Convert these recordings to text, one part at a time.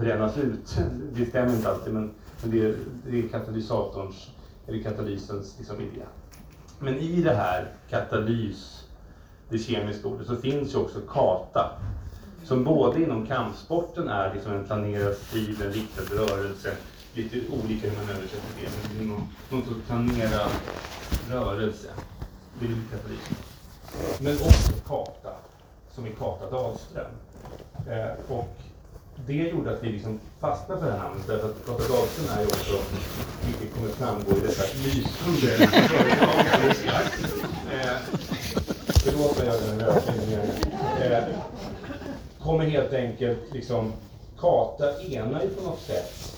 brännas ut. Det stämmer inte alltid men, men det, är, det är katalysatorns, eller katalysens liksom, idé. Men i det här katalys, det kemiska ordet, så finns ju också kata. Som både inom kampsporten är liksom en planerad stil, en riktad rörelse, lite olika hur man översätter det, men någon, någon sorts planerad rörelse. Det är katalys. Men också kata, som är Kata Dahlström. Eh, och det gjorde att vi liksom fastnade för det här namnet, därför att Kata Dahlström är ju också, vilket kommer framgå i detta lysande företag. Eh, förlåt mig, jag gör en rökning. Eh, kommer helt enkelt liksom Kata enar ju på något sätt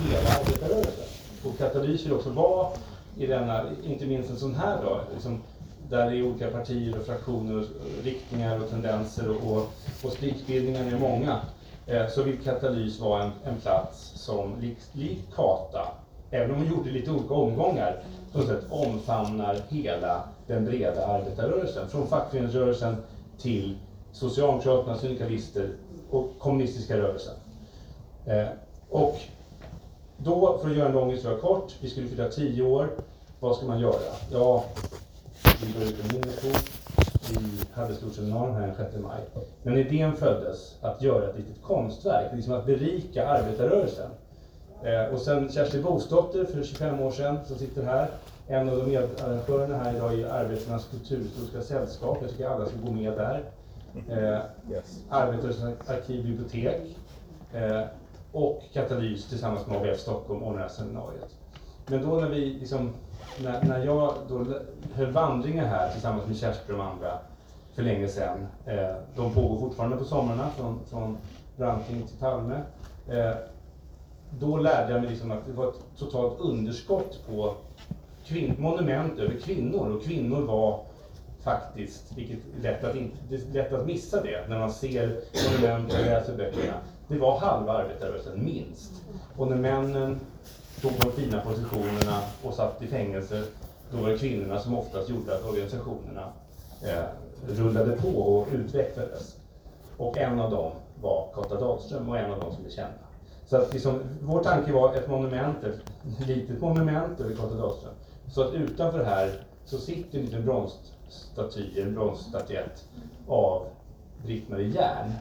hela arbetarrörelsen. Och katalys vill också vara i denna, inte minst en sån här dag, liksom, där det är olika partier och fraktioner, och riktningar och tendenser och, och, och är många, Eh, så vill Katalys vara en, en plats som likt lik Kata, även om hon gjorde lite olika omgångar, på något sätt omfamnar hela den breda arbetarrörelsen. Från fackföreningsrörelsen till Socialdemokraterna, syndikalister och kommunistiska rörelsen. Eh, och då, för att göra en lång historia kort, vi skulle fylla tio år. Vad ska man göra? Ja, vi gav ut en minnesbok. Vi hade ett stort seminarium här den 6 maj. Men idén föddes att göra ett litet konstverk, liksom att berika arbetarrörelsen. Eh, och sen Kersti Bosdotter för 25 år sedan, som sitter här, en av de medarrangörerna här idag i Arbetarnas kulturhistoriska sällskap. Jag tycker alla ska gå med där. Eh, yes. Arbetarnas arkivbibliotek. Eh, och Katalys tillsammans med ABF Stockholm ordnar seminariet. Men då när vi liksom, när, när jag då höll vandringar här tillsammans med Kerstin och de andra för länge sedan, eh, de pågår fortfarande på somrarna från, från Branting till Palme, eh, då lärde jag mig liksom att det var ett totalt underskott på monument över kvinnor och kvinnor var faktiskt, vilket är lätt att, in, det är lätt att missa det när man ser monument och läser böckerna, det var halva arbetarrörelsen, minst. Och när männen tog de fina positionerna och satt i fängelse, då var det kvinnorna som oftast gjorde att organisationerna eh, rullade på och utvecklades. Och en av dem var Kata Dahlström och en av dem som vi kända. Så att liksom, vår tanke var ett monument, ett litet monument över Kata Dahlström. Så att utanför här så sitter en liten bronsstaty, en bronsstatyett av Britt-Marie Järn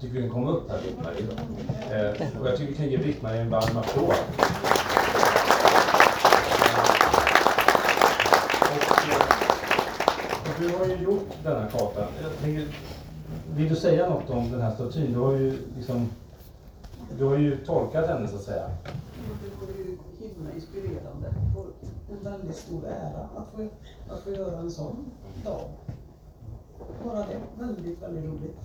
tycker du kan komma upp här Britt-Marie. Eh, och jag tycker vi kan ge Britt-Marie en varm applåd. Och, eh, du har ju gjort denna karta. Tänker, vill du säga något om den här statyn? Du har ju, liksom, du har ju tolkat henne så att säga. Det var ju himla inspirerande och en väldigt stor ära att få, att få göra en sån dag. Bara det, väldigt, väldigt roligt.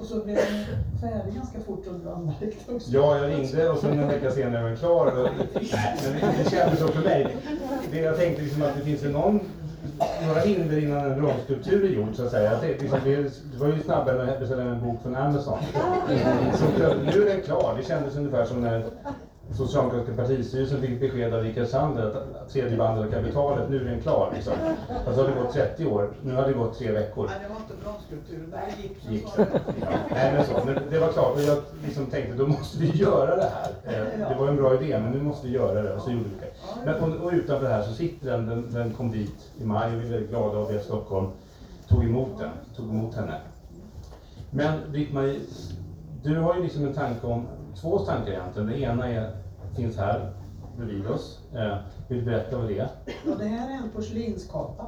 Och så blev den färdig ganska fort som du anmärkte också. Ja, jag ringde och sen en vecka senare var den klar. Men det kändes så för mig. Det jag tänkte liksom att det finns ju någon, några hinder innan en bronskulptur är gjord så att säga. Det, liksom, det, det var ju snabbare än att beställa en bok från Amazon. Så nu är den klar. Det kändes ungefär som när Socialdemokratiska partistyrelsen fick besked av Rickard Sandler att tredje bandet av kapitalet, nu är den klar. Liksom. Alltså har det gått 30 år, nu har det gått tre veckor. Nej, det var inte bronskulpturen, det var gipsen. Gipsen. Ja. Nej, men, så, men det var klart, och jag liksom tänkte då måste vi göra det här. Eh, det var en bra idé, men nu måste vi göra det. Och så gjorde vi det. Men, och, och utanför det här så sitter den, den, den kom dit i maj och vi är väldigt glada av det. Stockholm tog emot den, tog emot henne. Men Britt-Marie, du har ju liksom en tanke om två tankar egentligen. Det ena är, finns här bredvid oss. Eh, vill du berätta vad det är? Ja, det här är en porslinskarta.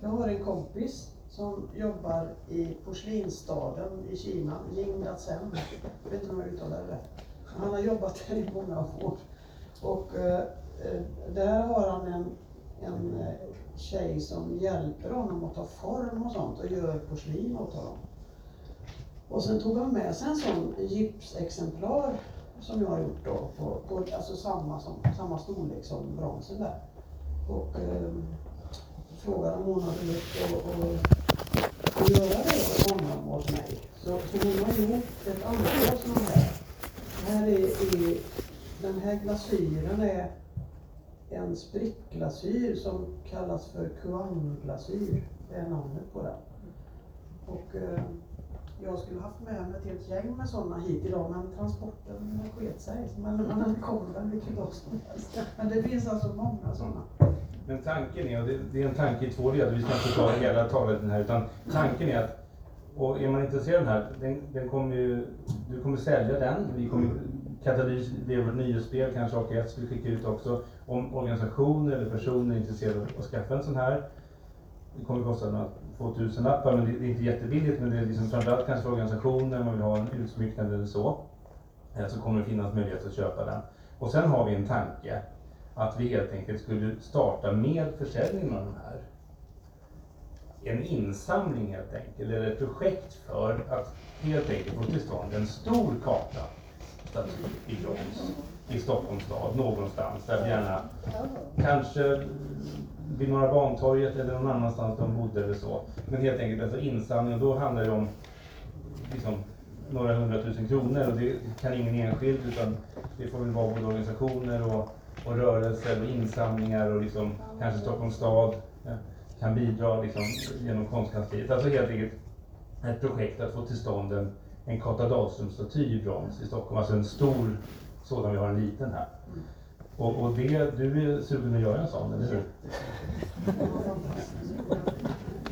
Jag har en kompis som jobbar i porslinsstaden i Kina, Jingdazhen. Jag vet inte om jag uttalar det rätt. Han har jobbat där i många år. Och eh, eh där har han en, en eh, tjej som hjälper honom att ta form och sånt och gör porslin åt honom. Och sen tog han med sig en sån gipsexemplar som jag har gjort då, på, på alltså samma, som, samma storlek som bronsen där. Och eh, frågade om hon hade lust att, att, göra det för honom och mig. Så, så hon har gjort ett antal sådana här. här är, är, den här glasyren är en sprickglasyr som kallas för kuangglasyr. Det är namnet på den. Och, eh, jag skulle haft med mig ett helt gäng med sådana hit idag men transporten sket sig. Men, den kommer väl vilken dag som helst. Men det finns alltså många sådana. Men tanken är, och det, det är en tanke i två delar, vi ska inte ta hela talet här, utan tanken är att och är man intresserad av den här, den, den kommer ju, du kommer sälja den. Vi kommer, Katalys, det är vårt nyhetsspel, kanske AKS vill skicka ut också. Om organisationer eller personer är intresserade av att skaffa en sån här. Det kommer kosta några 2000 lappar, men det, det är inte jättebilligt. Men det är liksom framförallt kanske för organisationer, man vill ha en utsmycknad eller så. Eh, så kommer det finnas möjlighet att köpa den. Och sen har vi en tanke att vi helt enkelt skulle starta med försäljningen av de här en insamling helt enkelt, eller ett projekt för att helt enkelt få till stånd en stor karta, staty i brons, i Stockholms stad, någonstans där vi gärna, kanske vid Norra Bantorget eller någon annanstans de bodde eller så. Men helt enkelt alltså insamling, och då handlar det om liksom, några hundratusen kronor och det kan ingen enskild utan det får väl vara både organisationer och, och rörelser och insamlingar och liksom, kanske Stockholms stad ja, kan bidra liksom, genom konstkansliet. Alltså helt enkelt ett projekt att få till stånd en, en Kata Dahlström-staty i brons i Stockholm. Alltså en stor sådan, vi har en liten här. Och, och det, du är sugen att göra en sån, eller hur?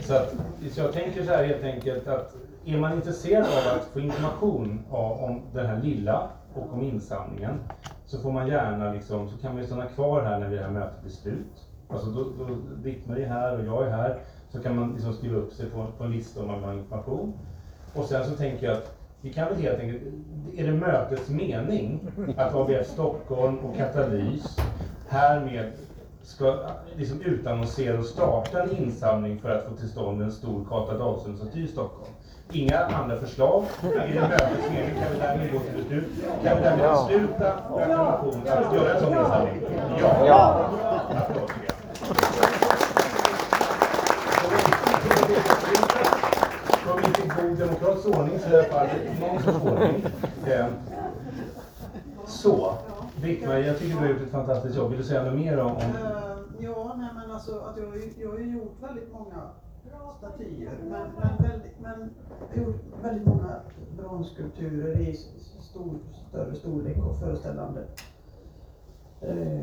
Så, att, så jag tänker så här helt enkelt att är man intresserad av att få information om den här lilla och om insamlingen så får man gärna liksom, så kan man ju stanna kvar här när vi det här mötet är slut. Alltså då, då Britt-Marie är här och jag är här så kan man liksom skriva upp sig på, på en lista om man vill ha information. Och sen så tänker jag att vi kan väl helt enkelt, är det mötets mening att ABF Stockholm och Katalys härmed ska liksom utannonsera och starta en insamling för att få till stånd en stor Kata Dahlström-staty i Stockholm. Inga andra förslag. Är det mötets mening kan vi därmed gå till beslut. Kan vi därmed besluta med acklamation att göra en sån insamling? Ja. Ja. Applåd tycker jag. Kom inte i god demokratisk ordning så är det fall någon sorts ordning. Eh, Så, Britt-Marie, jag tycker du har gjort ett fantastiskt jobb. Vill du säga något mer om, om eh, ja, nej men alltså att jag, har ju- jag har ju gjort väldigt många statyer men, men, väldigt, men jag har gjort väldigt många bronsskulpturer i stor, större storlek och föreställande eh,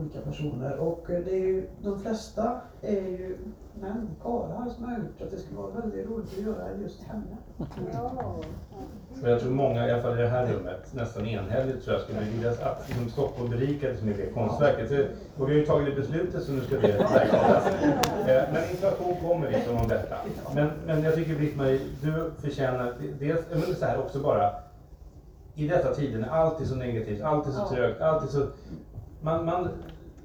olika personer. Och eh, det är ju, de flesta är ju män, karlar som har gjort att det skulle vara väldigt roligt att göra just henne. Och jag tror många, i alla fall i det här rummet, nästan enhälligt tror jag skulle vilja att liksom Stockholm berikades med det konstverket. Så, och vi har ju tagit det beslutet så nu ska det verkställas. Eh, Men information kommer liksom om detta. Men, men jag tycker Britt-Marie, du förtjänar dels, menar så här också bara, i dessa tider när allt är så negativt, allt är så Ja. trögt, allt är så... Man, man,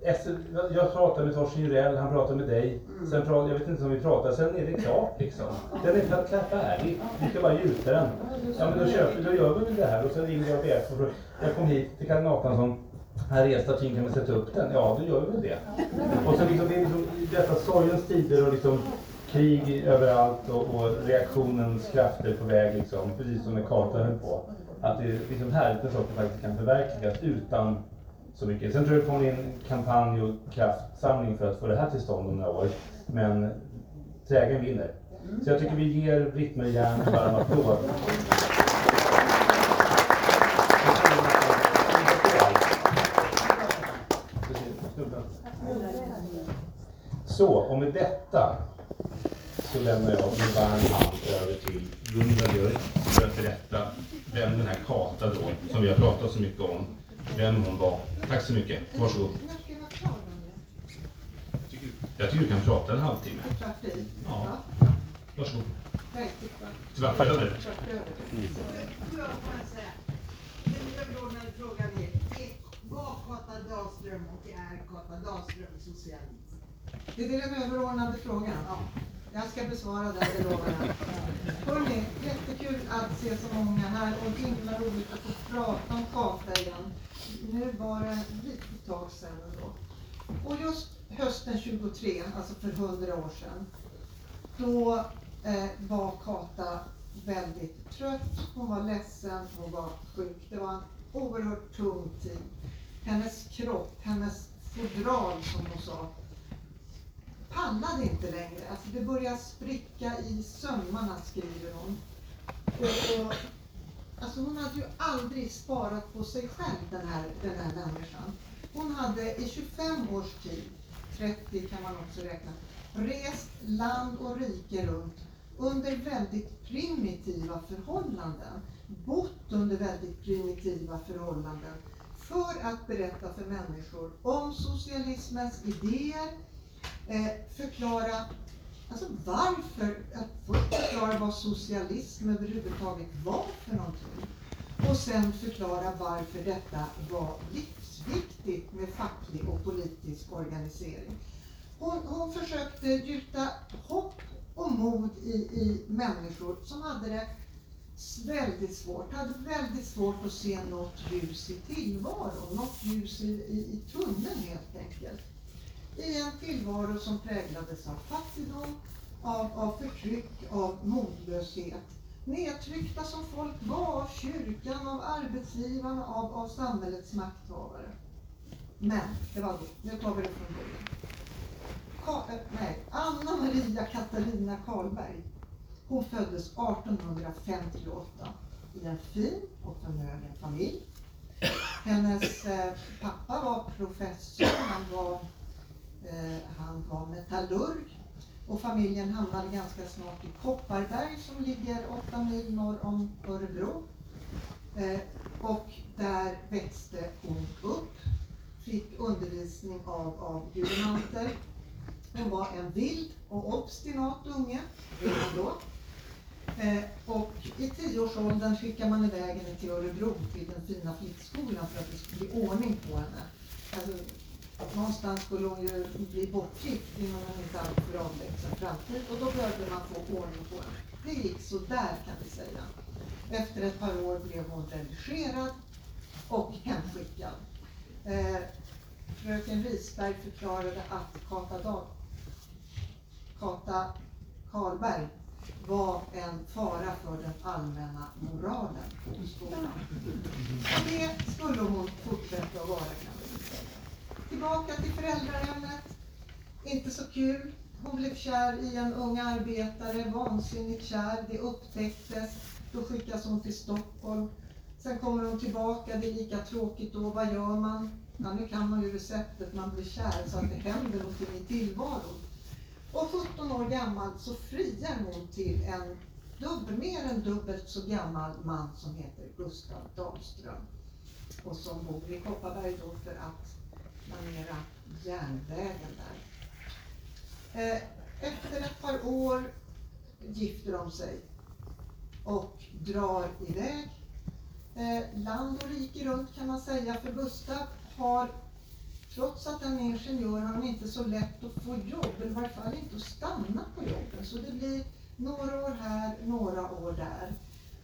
efter, jag pratade med Torsten Jurell, han pratade med dig, sen pratade, jag vet inte om vi pratade, sen är det klart liksom. Den är klart färdig, vi ska bara gjuta den. Ja men då köper då gör vi väl det här och sen ringer jag ABF och frågar, jag kom hit till Karin Nathansson, här är statyn, kan vi sätta upp den? Ja, då gör vi väl det. Och sen liksom, det är liksom dessa sorgens tider och liksom krig överallt och, och reaktionens krafter på väg liksom, precis som när kartan höll på. Att det är liksom härligt när saker faktiskt kan förverkligas utan så mycket. Sen tror jag det kommer in en kampanj och kraftsamling för att få det här till stånd om några år. Men trägen vinner. Så jag tycker vi ger Britt-Marie Jern en varm applåd. Så, och med detta så lämnar jag med varm hand över till Gunilla Björk för att berätta vem den här Kata då, som vi har pratat så mycket om, vem hon var. Tack så mycket. Varsågod. Jag tycker du kan prata en halvtimme. Ja. Varsågod. Tack. över. Den överordnade frågan är, var Kata Dahlström och är Kata Dahlström socialist? Det är den överordnade frågan. Ja. Jag ska besvara den, det lovar jag. Hörrni, jättekul att se så många här och himla roligt att få prata om Kata igen. Nu var det ett litet tag sedan ändå. Och just hösten 23, alltså för 100 år sedan, då eh, var Kata väldigt trött, hon var ledsen, hon var sjuk. Det var en oerhört tung tid. Hennes kropp, hennes fodral som hon sa, pallade inte längre. Alltså det började spricka i sömmarna skriver hon. Och, och, alltså hon hade ju aldrig sparat på sig själv den här, den här människan. Hon hade i 25 års tid, 30 kan man också räkna, rest land och rike runt under väldigt primitiva förhållanden. Bott under väldigt primitiva förhållanden för att berätta för människor om socialismens idéer, eh, förklara alltså varför, att först förklara vad socialism överhuvudtaget var för någonting och sen förklara varför detta var livsviktigt med facklig och politisk organisering. Hon, hon försökte gjuta hopp och mod i, i människor som hade det väldigt svårt, hade väldigt svårt att se något ljus i tillvaron, något ljus i, i, i tunneln helt enkelt. I en tillvaro som präglades av fattigdom, av, av förtryck, av modlöshet. Nedtryckta som folk var av kyrkan, av arbetsgivarna, av, av samhällets makthavare. Men, det var det. Nu tar vi det från början. Ka, eh, nej, Anna Maria Katarina Karlberg hon föddes 1858 i en fin och förmögen familj. Hennes eh, pappa var professor, han var, Eh, han var metallurg och familjen hamnade ganska snart i Kopparberg som ligger åtta mil norr om Örebro. Eh, och där växte hon upp, fick undervisning av, av guvernanter. Hon var en vild och obstinat unge redan då. Eh, och i tioårsåldern skickar man iväg henne till Örebro, till den fina flickskolan för att det skulle bli ordning på henne. Alltså, någonstans skulle hon ju bli bortgift inom en inte alltför avlägsen framtid och då behövde man få ordning på henne. Det gick så där kan vi säga. Efter ett par år blev hon redigerad och hemskickad. Eh, fröken Risberg förklarade att Kata, Dag Kata Karlberg var en fara för den allmänna moralen på skolan. Och det skulle hon fortsätta att vara kan vi säga. Tillbaka till föräldrahemmet. Inte så kul. Hon blev kär i en ung arbetare, vansinnigt kär. Det upptäcktes. Då skickas hon till Stockholm. Sen kommer hon tillbaka, det är lika tråkigt då. Vad gör man? Ja, nu kan man ju receptet, man blir kär så att det händer någonting i tillvaron. Och 17 år gammal så friar hon till en dubbel, mer än dubbelt så gammal man som heter Gustav Dahlström. Och som bor i Kopparberg då för att planera järnvägen där. Eh, efter ett par år gifter de sig och drar iväg eh, land och rike runt kan man säga. För Gustav har Trots att han är ingenjör har han inte så lätt att få jobb, eller i varje fall inte att stanna på jobben. Så det blir några år här, några år där.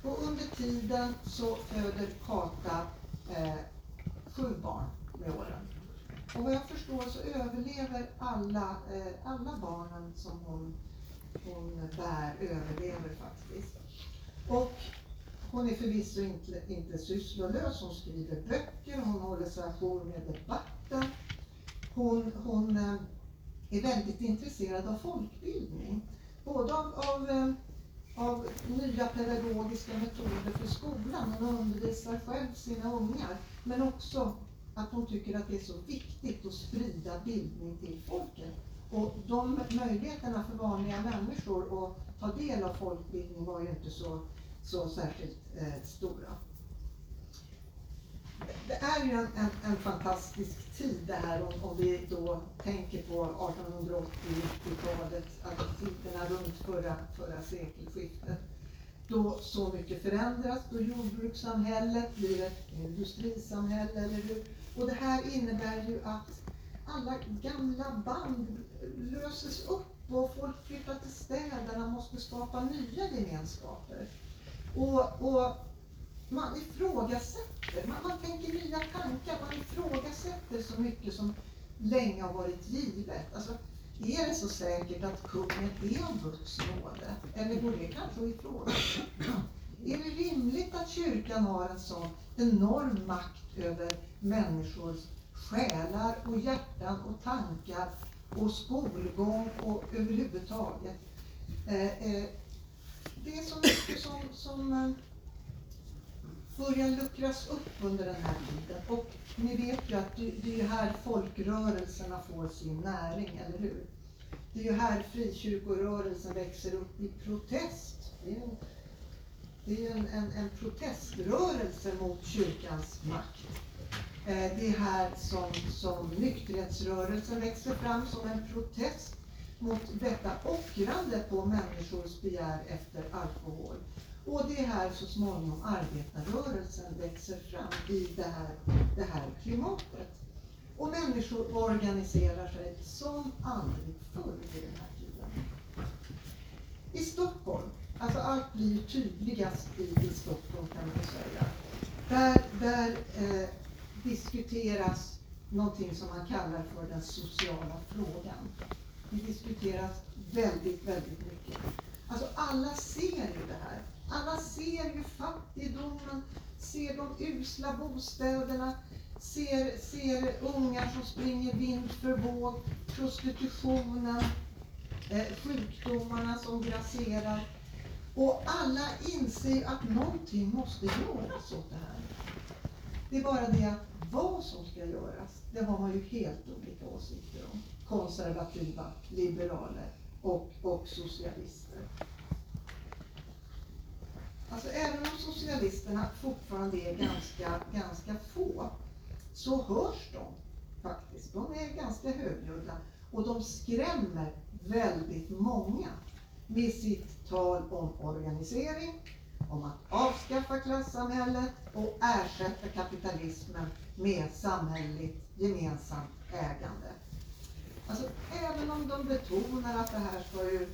Och under tiden så föder Kata eh, sju barn med åren. Och vad jag förstår så överlever alla, eh, alla barnen som hon, hon bär, överlever faktiskt. Och hon är förvisso inte, inte sysslolös, hon skriver böcker, hon håller sig ajour med debatten. Hon, hon eh, är väldigt intresserad av folkbildning. Både av, av, eh, av nya pedagogiska metoder för skolan, hon undervisar själv sina ungar, men också att hon tycker att det är så viktigt att sprida bildning till folket. Och de möjligheterna för vanliga människor att ta del av folkbildning var ju inte så så särskilt eh, stora. Det är ju en, en, en, fantastisk tid det här om, om vi då tänker på 1880-talet, alltså tiderna runt förra, förra sekelskiftet. Då så mycket förändras, då jordbrukssamhället blir ett industrisamhälle, eller hur? Och det här innebär ju att alla gamla band löses upp och folk flyttar till städerna, måste skapa nya gemenskaper. Och, och man ifrågasätter, man, man tänker nya tankar, man ifrågasätter så mycket som länge har varit givet. Alltså, är det så säkert att kungen är av Guds nåde? Eller går det kanske att ifrågasätta? Är det rimligt att kyrkan har en sån enorm makt över människors själar och hjärtan och tankar och skolgång och överhuvudtaget? Eh, eh, det är så mycket som, som eh, börjar luckras upp under den här tiden. Och ni vet ju att det, det är ju här folkrörelserna får sin näring, eller hur? Det är ju här frikyrkorörelsen växer upp i protest. Det är ju en, det är en, en, en proteströrelse mot kyrkans makt. Eh, det är här som, som nykterhetsrörelsen växer fram som en protest mot detta ockrande på människors begär efter alkohol. Och det är här så småningom arbetarrörelsen växer fram i det här, det här klimatet. Och människor organiserar sig som aldrig förr i den här tiden. I Stockholm, alltså allt blir tydligast i, i Stockholm kan man säga. Där, där eh, diskuteras någonting som man kallar för den sociala frågan. Det diskuteras väldigt, väldigt mycket. Alltså alla ser ju det här. Alla ser ju fattigdomen, ser de usla bostäderna, ser, ser ungar som springer vind för våg, prostitutionen, eh, sjukdomarna som grasserar. Och alla inser att någonting måste göras åt det här. Det är bara det att vad som ska göras, det har man ju helt olika åsikter om. Konservativa, liberaler och, och socialister. Alltså även om socialisterna fortfarande är ganska, ganska få, så hörs de faktiskt. De är ganska högljudda och de skrämmer väldigt många med sitt tal om organisering, om att avskaffa klassamhället och ersätta kapitalismen med samhälleligt gemensamt ägande. Alltså, även om de betonar att det här ska ju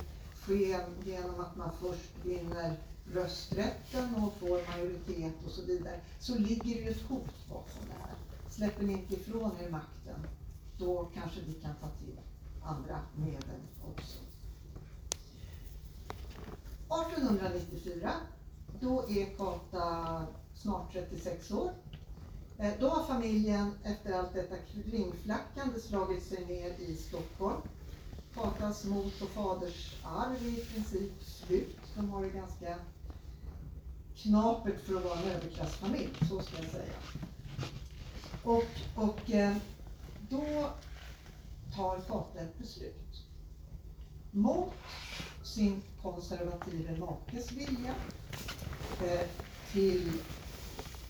ske genom att man först vinner rösträtten och får majoritet och så vidare, så ligger det ju ett hot bakom det här. Släpper ni inte ifrån er makten, då kanske vi kan ta till andra medel också. 1894, då är Kata snart 36 år. Eh, då har familjen efter allt detta kringflackande slagit sig ner i Stockholm. Katas mors och faders arv är i princip slut. De har det ganska knapert för att vara en överklassfamilj, så ska jag säga. Och, och eh, då tar Kata ett beslut. Mot sin konservative makes vilja Eh, till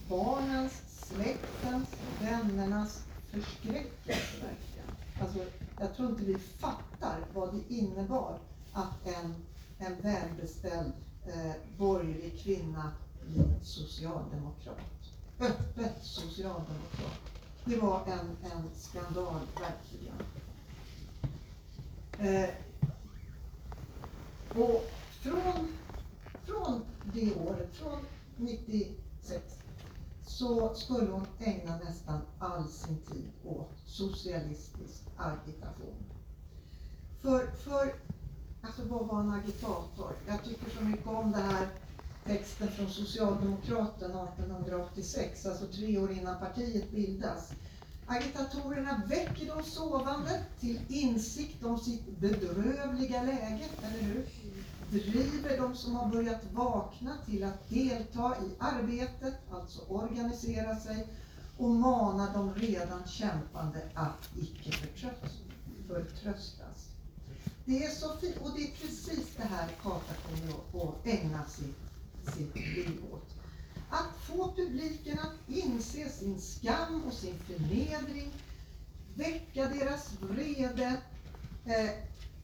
barnens, släktens, vännernas förskräckelse verkligen. Alltså, jag tror inte vi fattar vad det innebar att en, en välbeställd eh, borgerlig kvinna blir socialdemokrat. Öppet socialdemokrat. Det var en, en skandal verkligen. Eh, och från, från det året, från 96, så skulle hon ägna nästan all sin tid åt socialistisk agitation. För, för alltså vad var en agitator? Jag tycker så mycket om det här texten från Socialdemokraten 1886, alltså tre år innan partiet bildas. Agitatorerna väcker de sovande till insikt om sitt bedrövliga läge, eller hur? Driver de som har börjat vakna till att delta i arbetet, alltså organisera sig, och manar de redan kämpande att icke förtröstas. Det är så fint, och det är precis det här Kata kommer att ägna sitt, sitt liv åt. Att få publiken att inse sin skam och sin förnedring, väcka deras vrede eh,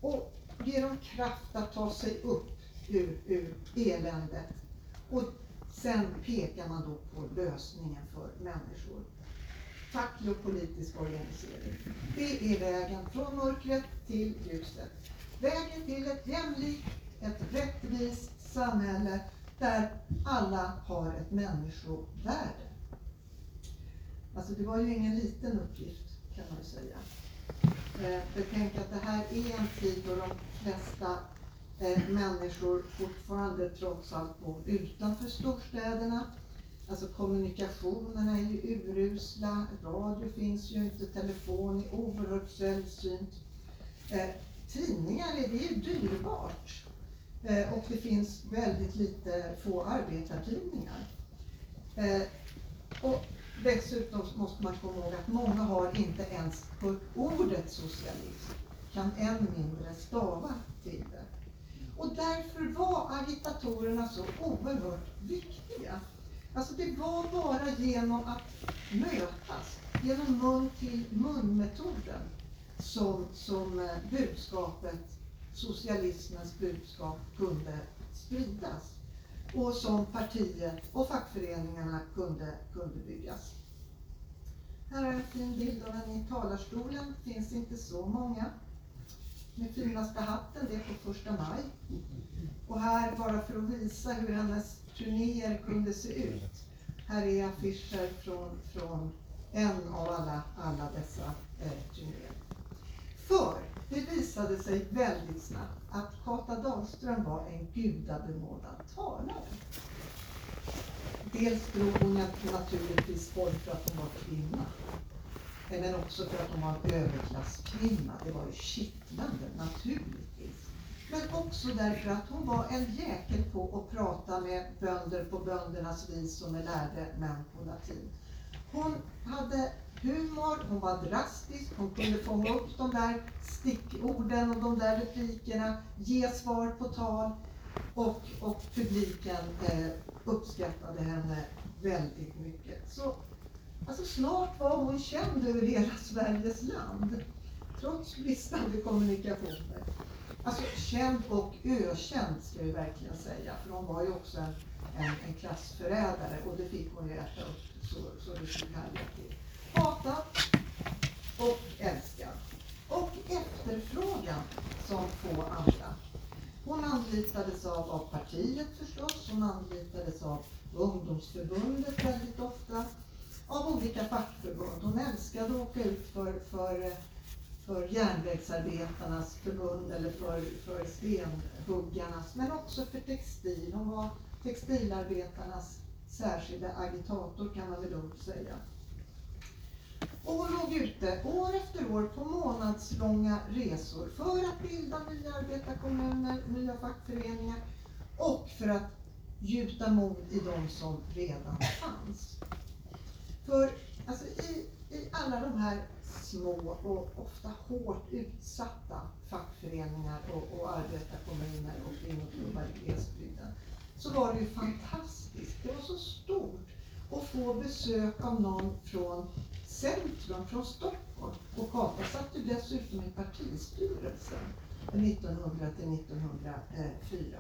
och ge dem kraft att ta sig upp ur, ur eländet. Och sen pekar man då på lösningen för människor. Facklig och politisk organisering. Det är vägen från mörkret till ljuset. Vägen till ett jämlikt, ett rättvist samhälle där alla har ett människovärde. Alltså det var ju ingen liten uppgift kan man ju säga. Eh, För tänk att det här är en tid då de flesta eh, människor fortfarande trots allt bor utanför storstäderna. Alltså kommunikationerna är ju urusla, radio finns ju inte, telefon är oerhört sällsynt. Eh, tidningar är, det är ju dyrbart. Eh, och det finns väldigt lite få arbetartidningar. Eh, och dessutom måste man komma ihåg att många har inte ens hört ordet socialism, kan än mindre stava till det. Och därför var agitatorerna så oerhört viktiga. Alltså det var bara genom att mötas, genom mun till mun-metoden, som, som eh, budskapet, socialismens budskap, kunde spridas. Och som partiet och fackföreningarna kunde, kunde byggas. Här är en fin bild av henne i talarstolen. Det finns inte så många. Med finaste hatten, det är på första maj. Och här, bara för att visa hur hennes turnéer kunde se ut. Här är affischer från, från en av alla, alla dessa eh, turnéer. För det visade sig väldigt snabbt att Kata Dahlström var en gudabenådad talare. Dels drog hon naturligtvis folk för att hon var kvinna. Men också för att hon var en överklasskvinna. Det var ju kittlande naturligtvis. Men också därför att hon var en jäkel på att prata med bönder på böndernas vis och med lärde män på latin. Hon hade humor, hon var drastisk, hon kunde fånga upp de där stickorden och de där replikerna, ge svar på tal och, och publiken eh, uppskattade henne väldigt mycket. Så alltså, snart var hon känd över hela Sveriges land, trots bristande kommunikationer. Alltså känd och ökänd ska vi verkligen säga, för hon var ju också en, en, en klassförrädare och det fick hon ju äta upp så, så det stod härliga till. Hatad och älskad. Och efterfrågan som få andra. Hon anlitades av, av partiet förstås, hon anlitades av ungdomsförbundet väldigt ofta, av olika fackförbund. Hon älskade att åka ut för, för, för järnvägsarbetarnas förbund eller för, för stenhuggarnas, men också för textil. Hon var textilarbetarnas särskilda agitator kan man väl lugnt säga. Och hon låg ute år efter år på månadslånga resor för att bilda nya arbetarkommuner, nya fackföreningar och för att gjuta mod i de som redan fanns. För alltså, i, i alla de här små och ofta hårt utsatta fackföreningar och, och arbetarkommuner och kvinnoklubbar i glesbygden så var det ju fantastiskt. Det var så stort att få besök av någon från centrum, från Stockholm. Och Kata satt ju dessutom i partistyrelsen 1900 till 1904.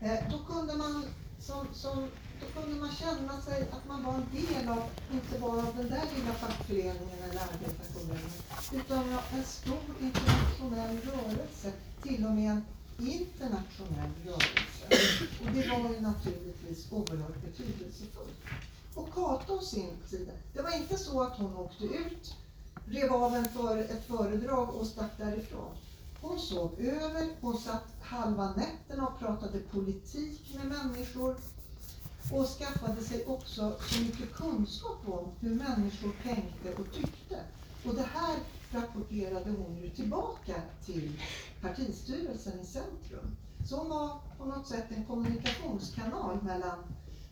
Eh, då kunde man som, som, då kunde man känna sig att man var en del av, inte bara av den där lilla fackföreningen eller arbetarkommunen, utan av en stor internationell rörelse, till och med en internationell rörelse. Och det var ju naturligtvis oerhört betydelsefullt. Och Kata å sin sida, det var inte så att hon åkte ut, rev av en för ett föredrag och stack därifrån. Hon sov över, hon satt halva nätterna och pratade politik med människor och skaffade sig också så mycket kunskap om hur människor tänkte och tyckte. Och det här rapporterade hon ju tillbaka till partistyrelsen i centrum. Så hon var på något sätt en kommunikationskanal mellan,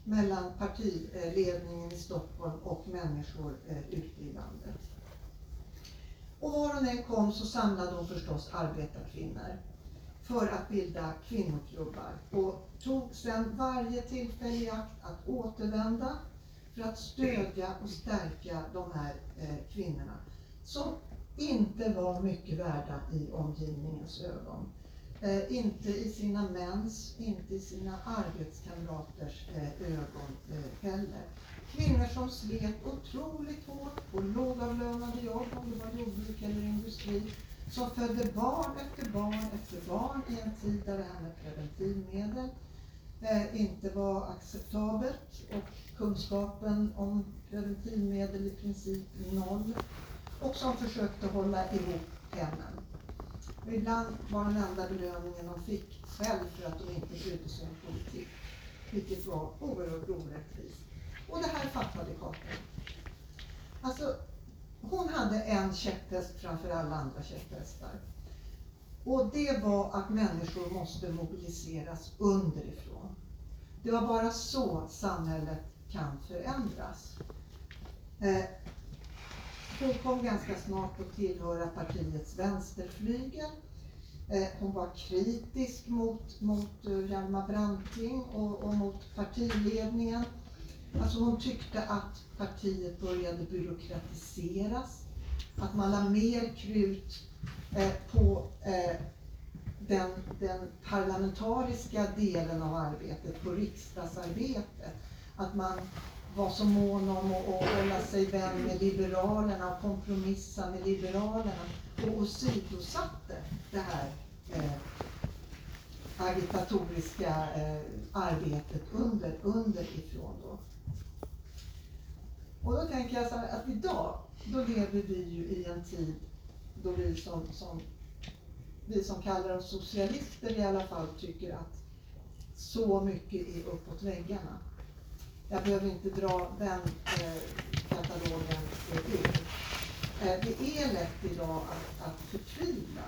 mellan partiledningen i Stockholm och människor eh, ute i landet. Och var hon än kom så samlade hon förstås arbetarkvinnor för att bilda kvinnoklubbar och tog sedan varje tillfälle i akt att återvända för att stödja och stärka de här eh, kvinnorna som inte var mycket värda i omgivningens ögon. Eh, inte i sina mäns, inte i sina arbetskamraters eh, ögon eh, heller. Kvinnor som slet otroligt hårt på lågavlönade jobb, om det var jordbruk eller industri, som födde barn efter barn efter barn i en tid där det här med preventivmedel eh, inte var acceptabelt och kunskapen om preventivmedel i princip noll och som försökte hålla ihop hemmen. Ibland var den enda belöningen de fick själv för att de inte brydde sig om politik, vilket var oerhört orättvist. Och det här fattade Kakan. Alltså, hon hade en käpphäst framför alla andra käpphästar. Och det var att människor måste mobiliseras underifrån. Det var bara så samhället kan förändras. Eh, hon kom ganska snart att tillhöra partiets vänsterflygel. Eh, hon var kritisk mot, mot eh, Hjalmar Branting och, och mot partiledningen. Alltså hon tyckte att partiet började byråkratiseras. Att man la mer krut eh, på eh, den, den parlamentariska delen av arbetet, på riksdagsarbetet. Att man var så mån om att, hålla sig vän med Liberalerna och kompromissa med Liberalerna och åsidosatte det här eh, agitatoriska eh, arbetet under, underifrån då. Och då tänker jag så här att idag, då lever vi ju i en tid då vi som, som, vi som kallar oss socialister i alla fall tycker att så mycket är uppåt väggarna. Jag behöver inte dra den eh, katalogen ur. Eh, det är lätt idag att, att förtvivla.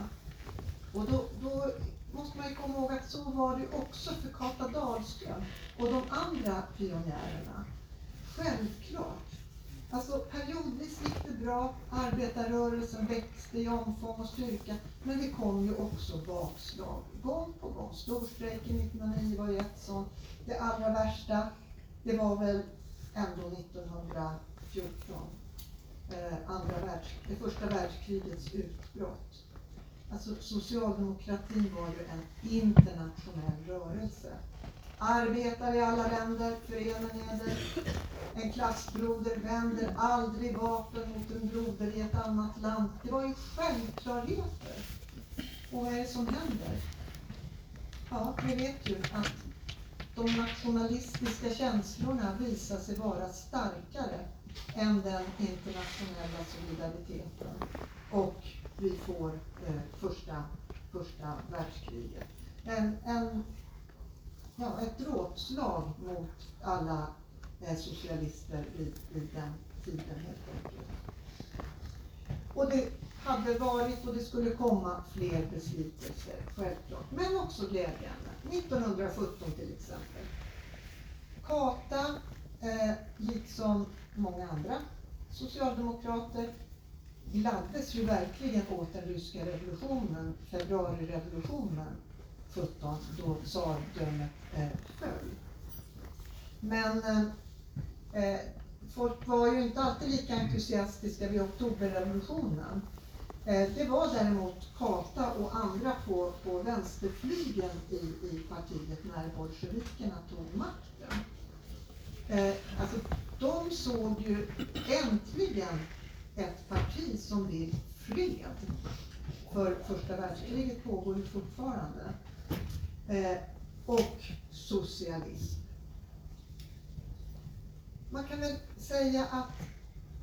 Och då, då måste man ju komma ihåg att så var det också för Kata Dahlström och de andra pionjärerna. Självklart. Alltså periodvis gick det bra, arbetarrörelsen växte i omfång och styrka, men det kom ju också bakslag gång på gång. Storstrejken 1909 var ju ett sånt. Det allra värsta, det var väl ändå 1914, eh, andra världs, det första världskrigets utbrott. Alltså socialdemokratin var ju en internationell rörelse. Arbetare i alla länder, förena eder. En klassbroder vänder aldrig vapen mot en broder i ett annat land. Det var ju självklarheter. Och vad är det som händer? Ja, vi vet ju att de nationalistiska känslorna visar sig vara starkare än den internationella solidariteten. Och vi får eh, första, första världskriget. En, en, ja, ett dråpslag mot alla eh, socialister i, i den tiden helt enkelt. Och det hade varit och det skulle komma fler besvikelser, självklart. Men också glädjande. 1917 till exempel. Kata, eh, liksom många andra socialdemokrater, gladdes ju verkligen åt den ryska revolutionen, februarirevolutionen 17, då tsardömet eh, föll. Men eh, eh, folk var ju inte alltid lika entusiastiska vid oktoberrevolutionen. Eh, det var däremot Kata och andra på, på vänsterflygeln i, i partiet när bolsjevikerna tog makten. Eh, alltså, de såg ju äntligen ett parti som vill fred. För första världskriget pågår ju fortfarande. Eh, och socialism. Man kan väl säga att,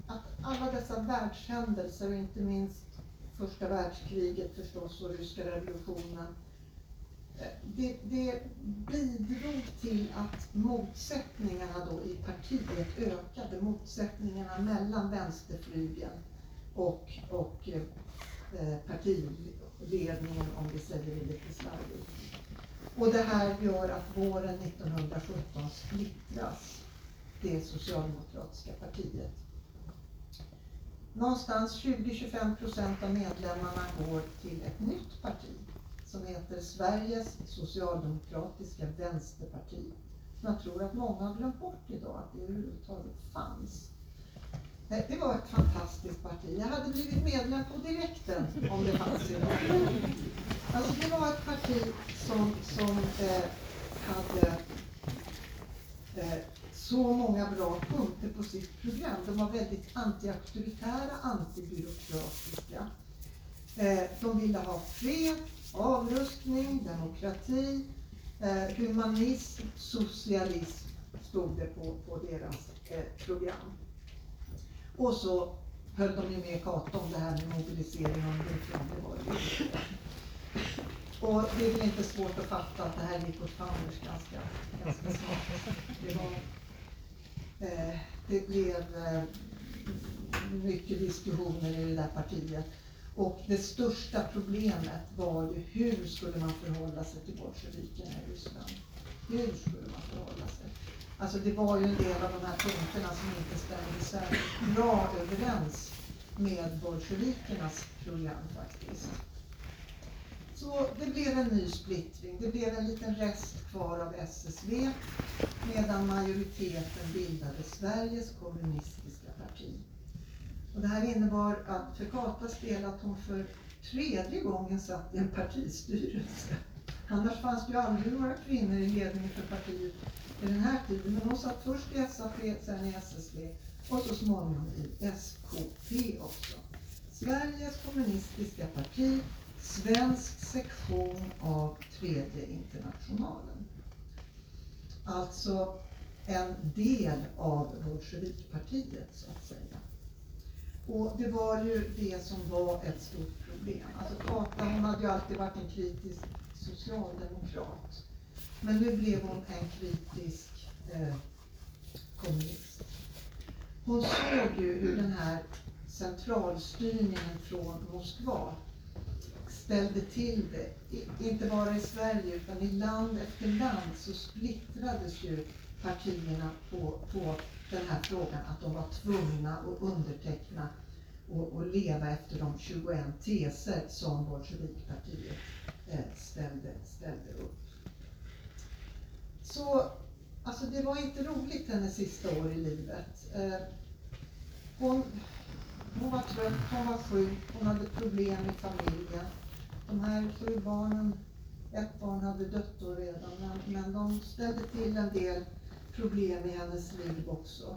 att alla dessa världshändelser, och inte minst första världskriget förstås och ryska revolutionen, eh, det, det bidrog till att motsättningarna då i partiet ökade. Motsättningarna mellan vänsterflygeln och, och eh, partiledningen, om vi säger det lite slarvigt. Och det här gör att våren 1917 splittras det socialdemokratiska partiet. Någonstans 20-25 procent av medlemmarna går till ett nytt parti som heter Sveriges socialdemokratiska vänsterparti. Som jag tror att många har glömt bort idag att det överhuvudtaget fanns. Det var ett fantastiskt parti. Jag hade blivit medlem på direkten om det fanns idag. Alltså det var ett parti som, som eh, hade eh, så många bra punkter på sitt program. De var väldigt antiauktoritära, antibyråkratiska. Eh, de ville ha fred, avrustning, demokrati, eh, humanism, socialism stod det på, på deras eh, program. Och så höll de ju med Cato om det här med mobilisering och det Och det är väl inte svårt att fatta att det här gick åt fanders ganska, ganska snart. Det, var, Eh, det blev eh, mycket diskussioner i det där partiet. Och det största problemet var ju hur skulle man förhålla sig till bolsjevikerna i Ryssland? Hur skulle man förhålla sig? Alltså det var ju en del av de här punkterna som inte stämde särskilt bra överens med bolsjevikernas program faktiskt. Så det blev en ny splittring. Det blev en liten rest kvar av SSV medan majoriteten bildade Sveriges kommunistiska parti. Och det här innebar att för Katas del att hon för tredje gången satt i en partistyrelse. Annars fanns det ju aldrig några kvinnor i ledningen för partiet i den här tiden. Men hon satt först i SAP, sen i SSV och så småningom i SKP också. Sveriges kommunistiska parti, svensk sektion av Tredje internationalen. Alltså en del av bolsjevikpartiet så att säga. Och det var ju det som var ett stort problem. Alltså Kata hon hade ju alltid varit en kritisk socialdemokrat. Men nu blev hon en kritisk eh, kommunist. Hon såg ju hur den här centralstyrningen från Moskva ställde till det. I, inte bara i Sverige utan i land efter land så splittrades ju partierna på, på den här frågan att de var tvungna att underteckna och, och leva efter de 21 teser som bolsjevikpartiet eh, ställde, ställde upp. Så alltså det var inte roligt hennes sista år i livet. Eh, hon, hon var trött, hon var sjuk, hon hade problem i familjen. De här sju barnen, ett barn hade dött då redan, men, men de ställde till en del problem i hennes liv också.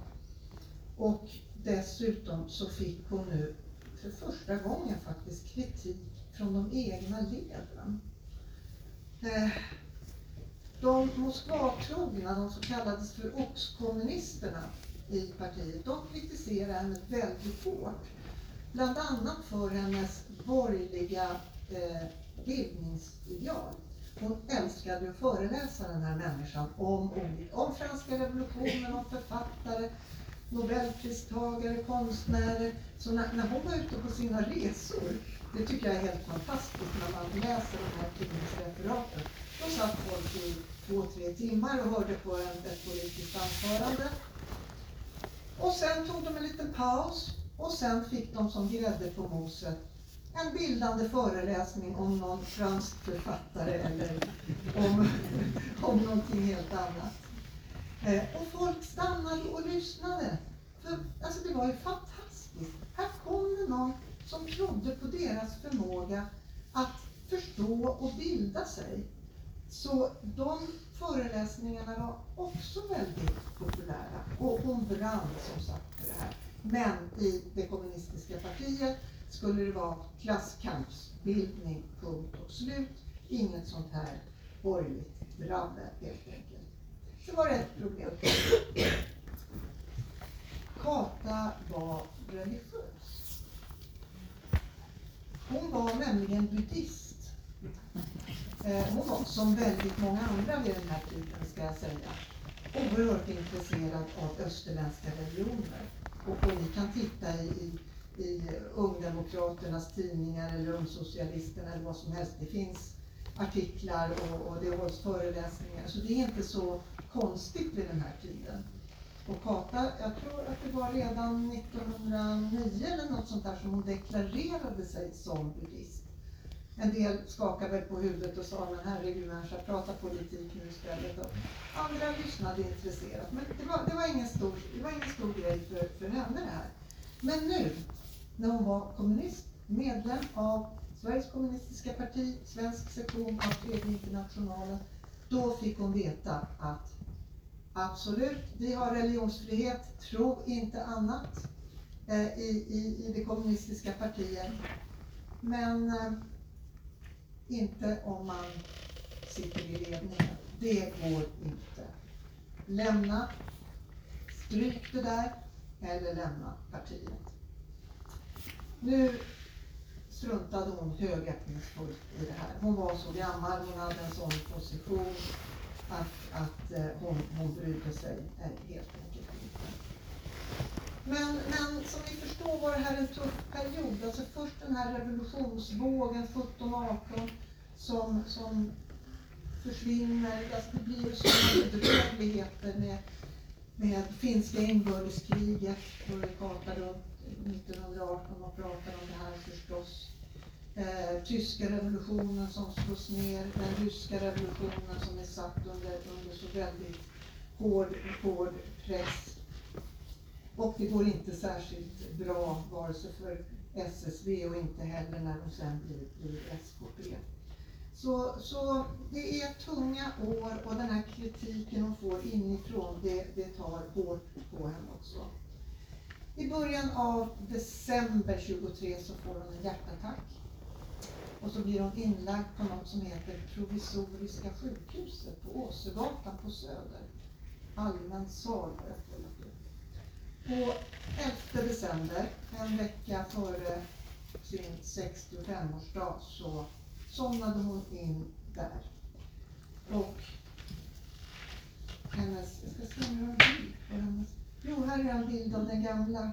Och dessutom så fick hon nu för första gången faktiskt kritik från de egna leden. Eh, de Moskvatrogna, de som kallades för oxkommunisterna i partiet, de kritiserade henne väldigt hårt. Bland annat för hennes borgerliga eh, bildningsideal. Hon älskade att föreläsa den här människan om, om franska revolutionen, om författare, nobelpristagare, konstnärer. Så när, när hon var ute på sina resor, det tycker jag är helt fantastiskt när man läser de här tidningsreferaten. Då satt folk i två, tre timmar och hörde på en, ett politiskt anförande. Och sen tog de en liten paus och sen fick de som grädde på moset en bildande föreläsning om någon fransk författare eller om, om någonting helt annat. Eh, och folk stannade och lyssnade. För, alltså det var ju fantastiskt. Här kom det någon som trodde på deras förmåga att förstå och bilda sig. Så de föreläsningarna var också väldigt populära och hon brann som sagt för det här. Men i det kommunistiska partiet skulle det vara klasskampsbildning, punkt och slut. Inget sånt här borgerligt dravel helt enkelt. Så var det ett problem. Kata var religiös. Hon var nämligen buddhist. Eh, hon var, som väldigt många andra vid den här tiden, ska jag säga, oerhört intresserad av österländska religioner. Och, och ni kan titta i, i i Ungdemokraternas tidningar eller Ungsocialisterna eller vad som helst. Det finns artiklar och, och det hålls föreläsningar. Så det är inte så konstigt vid den här tiden. Och Kata, jag tror att det var redan 1909 eller något sånt där som hon deklarerade sig som buddhist. En del skakade väl på huvudet och sa, men herregud människa, prata politik nu istället. Och andra lyssnade intresserat. Men det var, det var, ingen, stor, det var ingen stor grej för, för henne det här. Men nu, när hon var kommunist, medlem av Sveriges kommunistiska parti, svensk sektion av Tredje internationalen, då fick hon veta att absolut, vi har religionsfrihet, tro inte annat eh, i, i, i det kommunistiska partiet. Men eh, inte om man sitter i ledningen. Det går inte. Lämna, stryk det där eller lämna partiet. Nu struntade hon högaktningsfullt i det här. Hon var så gammal, hon hade en sån position att, att eh, hon, hon brydde sig eh, helt enkelt inte. Men, men som ni förstår var det här en tuff period. Alltså först den här revolutionsvågen 17-18 som, som försvinner. Alltså det blir ju sådana bedrövligheter med, med finska inbördeskriget. Och det pratar runt 1918 och pratar om det här förstås. Eh, tyska revolutionen som slås ner, den ryska revolutionen som är satt under, under så väldigt hård, hård press. Och det går inte särskilt bra vare sig för SSV och inte heller när de sen blir, blir SKP. Så, så det är tunga år och den här kritiken hon får inifrån det, det tar hårt på henne också. I början av december 23 så får hon en hjärtattack. Och så blir hon inlagd på något som heter Provisoriska sjukhuset på Åsögatan på Söder. Allmän sal har jag kollat upp. På 11 december, en vecka före sin 65-årsdag, så somnade hon in där. Och hennes, jag ska se om jag har en bild på hennes. Jo, här är en bild av den gamla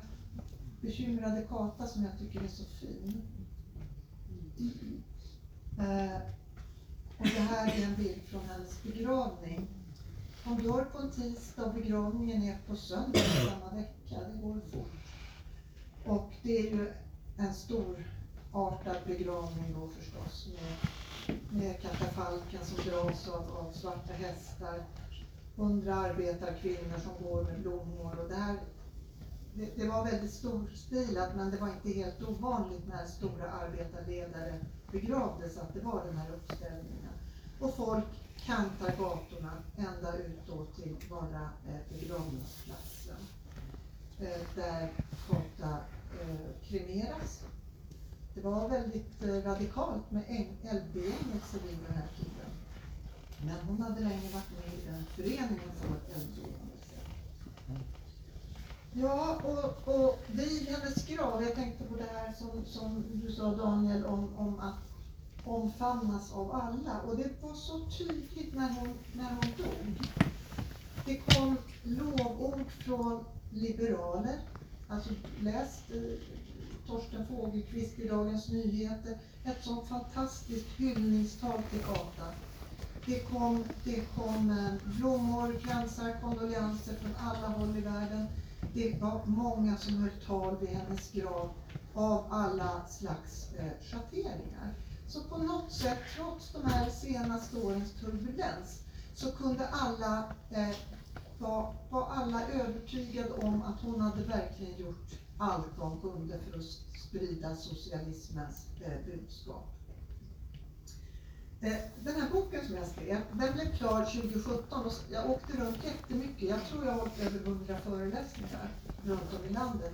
bekymrade Kata som jag tycker är så fin. Eh, och det här är en bild från hennes begravning. Hon dör på en tisdag och begravningen är på söndag samma vecka. Det går fort. Och det är ju en stor artad begravning då förstås med, med katafalken som dras av, av svarta hästar. Hundra arbetarkvinnor som går med blommor och det här det, det var väldigt storstilat men det var inte helt ovanligt när stora arbetarledare begravdes att det var den här uppställningen. Och folk kantar gatorna ända ut då till bara eh, begravningsplatsen. Eh, där Kata eh, kremeras. Det var väldigt eh, radikalt med eldbegängelse vid den här tiden. Men hon hade länge varit med i den föreningen för eldbegängelse. Ja, och, och vid hennes grav, jag tänkte på det här som, som du sa Daniel om, om att omfamnas av alla. Och det var så tydligt när hon, när hon dog. Det kom lovord från liberaler, alltså läst eh, Torsten Fogelqvist i Dagens Nyheter, ett sånt fantastiskt hyllningstal till Kata. Det kom, det kom eh, blommor, kransar, kondolenser från alla håll i världen. Det var många som höll tal vid hennes grav av alla slags eh, schatteringar. Så på något sätt, trots de här senaste årens turbulens, så kunde alla eh, var, var alla övertygade om att hon hade verkligen gjort allt vad hon kunde för att sprida socialismens eh, budskap. Eh, den här boken som jag skrev, den blev klar 2017 och jag åkte runt jättemycket. Jag tror jag har hållit över 100 föreläsningar runt om i landet.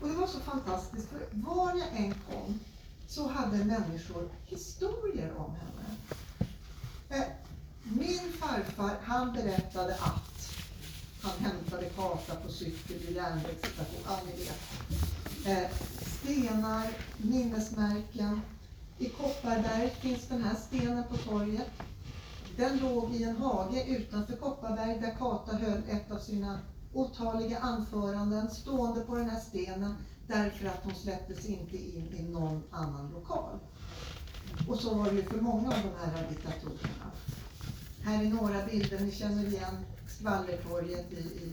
Och det var så fantastiskt, för var jag än kom så hade människor historier om henne. Eh, min farfar, han berättade att han hämtade karta på cykel vid järnvägsstation, ja ni vet. Eh, stenar, minnesmärken. I Kopparberg finns den här stenen på torget. Den låg i en hage utanför Kopparberg där Kata höll ett av sina otaliga anföranden stående på den här stenen därför att hon släpptes inte in i någon annan lokal. Och så var det ju för många av de här diktatorerna. Här är några bilder, ni känner igen Skvallertorget i, i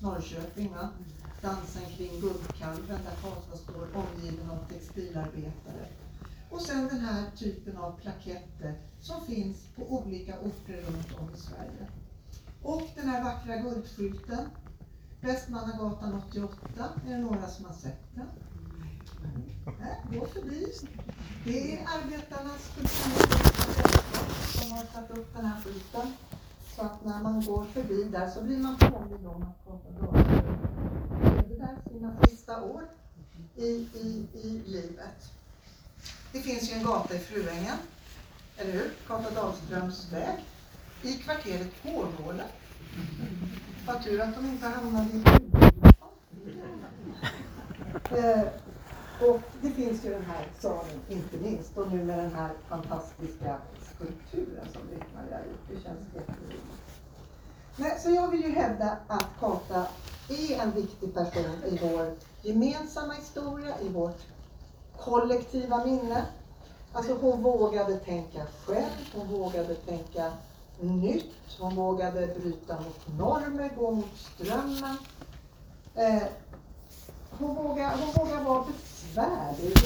Norrköping. Va? Dansen kring Guldkalven där Kata står omgiven av textilarbetare. Och sen den här typen av plaketter som finns på olika orter runt om i Sverige. Och den här vackra guldskylten Västmannagatan 88, är det några som har sett den? Nej, gå förbi. Det är arbetarnas kulturpolitiska som har satt upp den här skylten. Så att när man går förbi där så blir man påmind om att Kata Dalberg levde där sina sista år i, i, i livet. Det finns ju en gata i Fruängen, eller hur? Kata Dahlströms väg. I kvarteret Hårgården. Vad tur att de inte hamnade i eh, Och det finns ju den här salen, inte minst, och nu med den här fantastiska skulpturen som Britt-Marie har gjort. Det känns jätteroligt. Så jag vill ju hävda att Kata är en viktig person i vår gemensamma historia, i vårt kollektiva minne. Alltså hon vågade tänka själv, hon vågade tänka nytt, hon vågade bryta mot normer, gå mot strömmen. Eh, hon vågade, hon vågade vara besvärlig.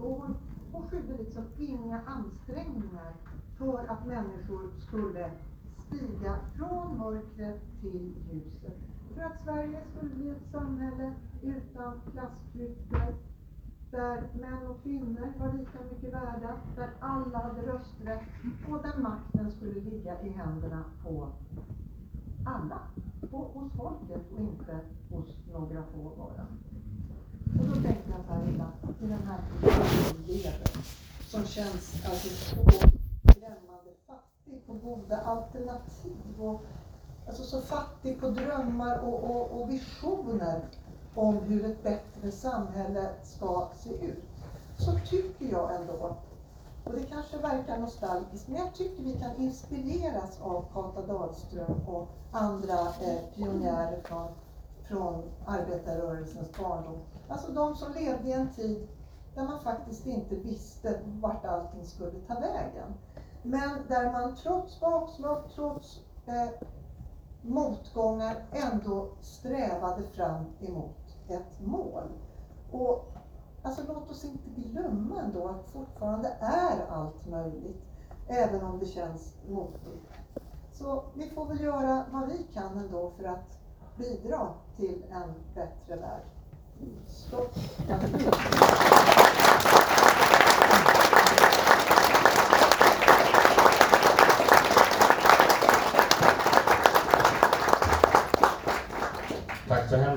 Och hon, hon skydde liksom inga ansträngningar för att människor skulle stiga från mörkret till ljuset. För att Sverige skulle bli ett samhälle utan klassklyftor, där män och kvinnor var lika mycket värda, där alla hade rösträtt och där makten skulle ligga i händerna på alla, på, hos folket och inte hos några få bara. Och då tänkte jag så här illa, i den här tiden vi lever, som känns alltså så skrämmande fattig på goda alternativ och alltså så fattig på drömmar och, och, och visioner om hur ett bättre samhälle ska se ut. Så tycker jag ändå, och det kanske verkar nostalgiskt, men jag tycker vi kan inspireras av Kata Dahlström och andra eh, pionjärer från, från arbetarrörelsens barndom. Alltså de som levde i en tid där man faktiskt inte visste vart allting skulle ta vägen. Men där man trots bakslag, trots eh, motgångar ändå strävade fram emot ett mål. Och alltså, låt oss inte glömma ändå att fortfarande är allt möjligt, även om det känns motigt. Så vi får väl göra vad vi kan ändå för att bidra till en bättre värld. Stopp.